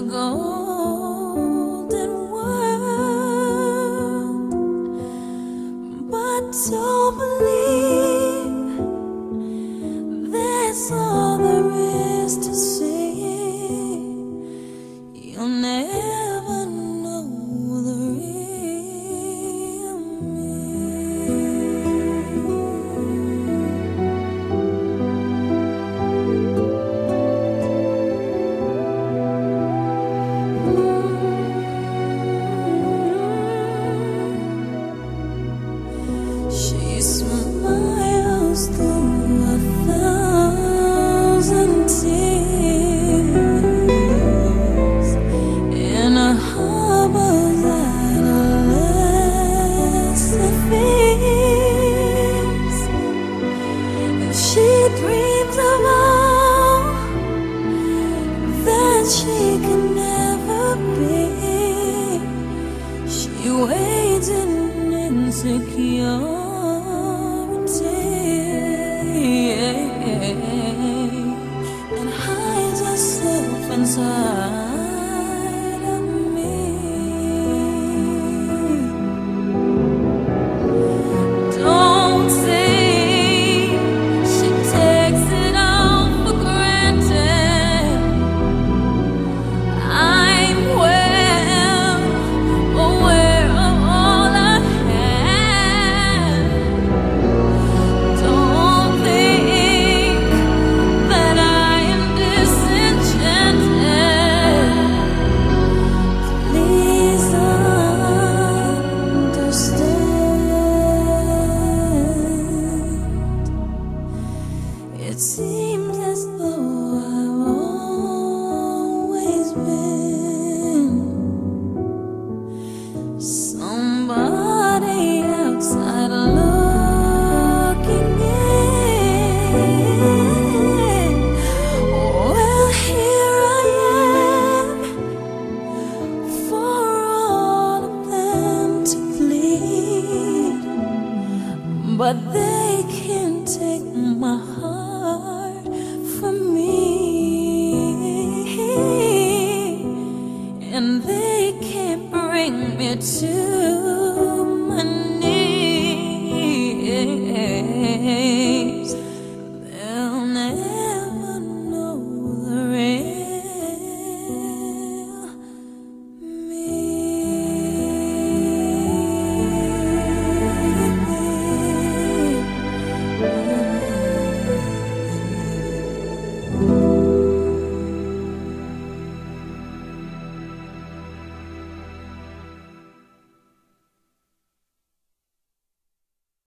the golden world, but so. she can never be. She waits in insecurity and hides herself inside but they can't take my heart bring